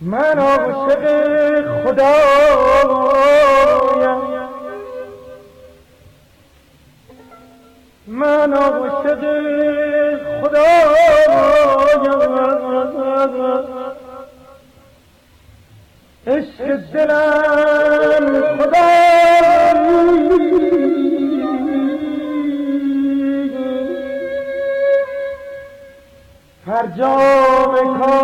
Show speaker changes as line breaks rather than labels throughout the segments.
من عاشق خدا من عاشق خدا عشق دلم خدا هر جام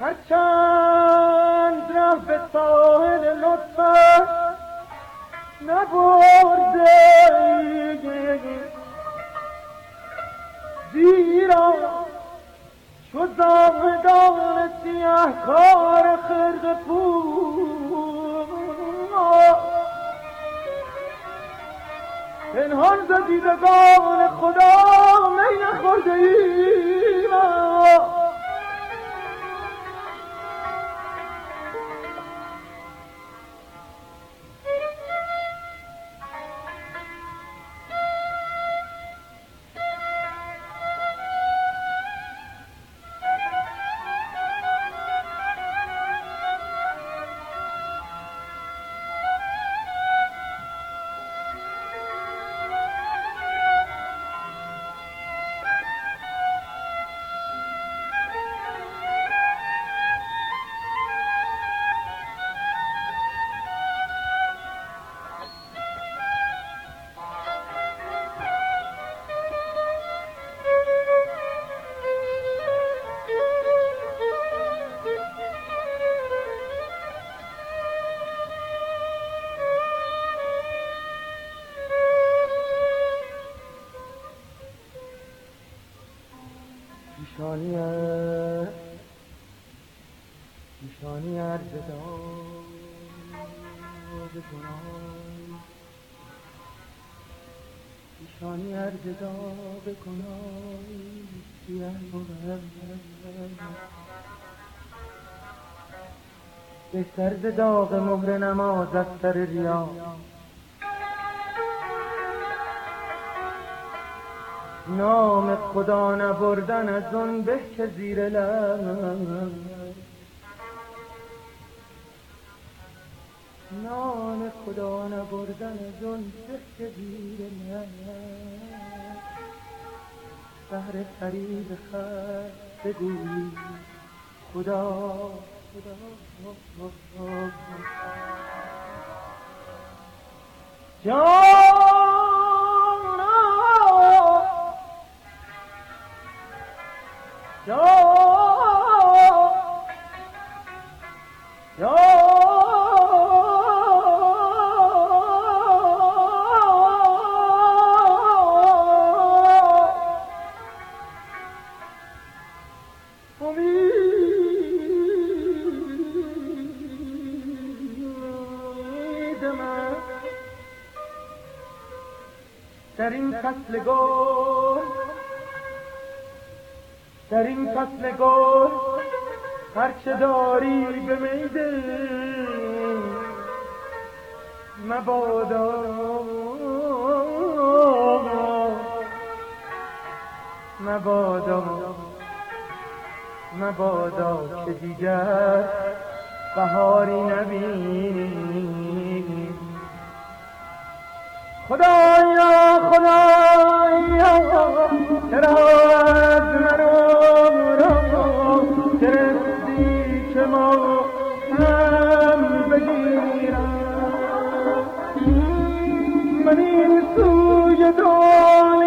هرچند ره به ساحل لطفش نبرده زیرا چو زاهدان سیه کار خرد پول پنهان ز دیدگان خدا می نخورده ایم پیشانی کنم ثانی هر جدا بکنای بهتر ز داغ مهر نماز از سر ریا. نام خدا نبردن از اون به که زیر لب. خدا نبردن از به که زیر لب بهر فریب خط بگوی خدا خدا. جان! در این فصل گل در این فصل گل هرچه داری به میده مبادا. مبادا. مبادا که دیگر بهاری نبینی. خدایا خدایا چرا از منو را گرفتی که ما هم بگیرم. من این سوی دنیا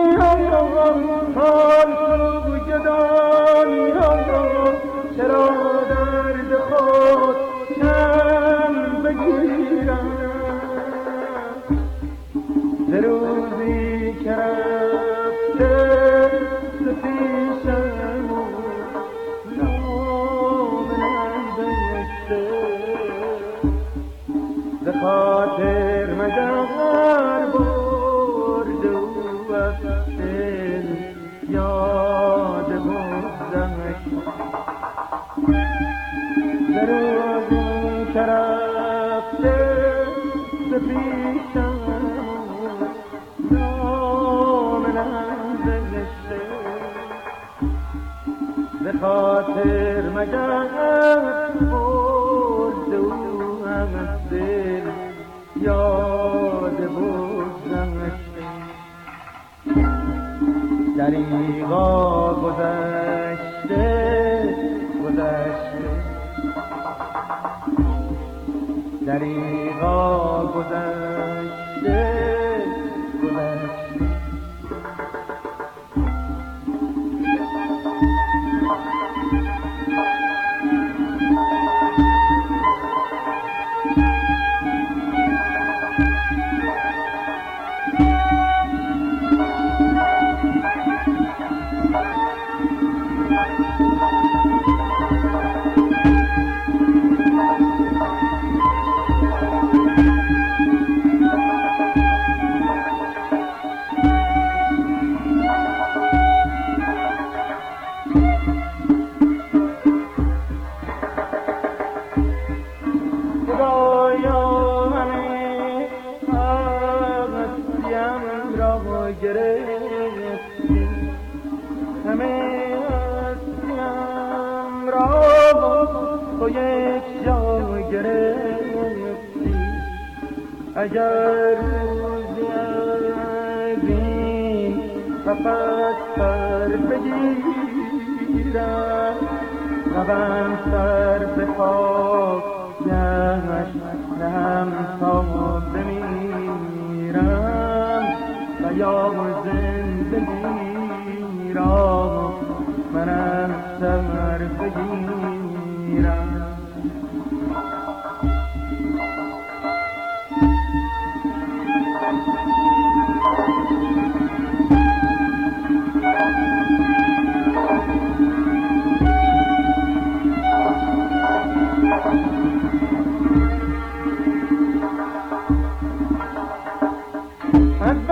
خاطر مگر برد از دل یاد بردمش ز روزی که رفته ز پیشم به خاطر مگر برد دریغا گذشته گذشته. دریغا گذشته. اگر روزی از این قفص سر بگیرم. روم سر به خاک جمعش نهم تا بمیرم. و یا زندگی را منم سر بگیرم.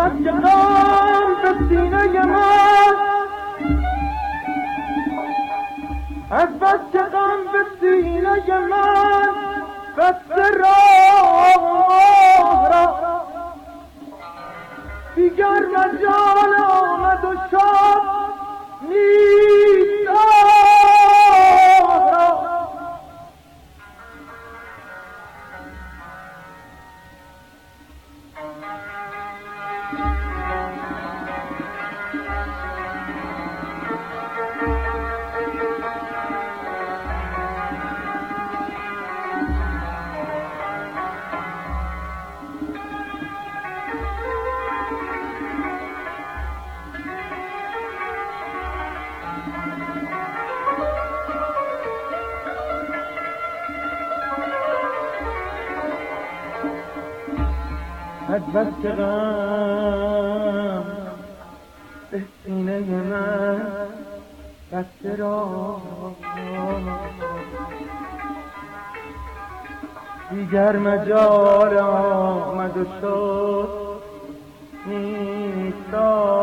بس که به سینه من از بس که غم به سینه من بسته راه را. دیگر مجال آمد و شاد نیست. از بس غم به سینه من بسته را. دیگر مجال آمد و شد. نیستارا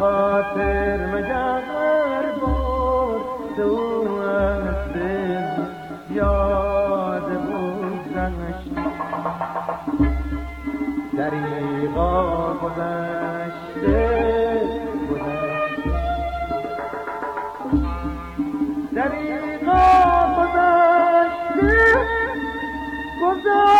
خاطر مگر بود. دوست یاد دریغا گذشته گذشته. دریغا گذشته گذشته.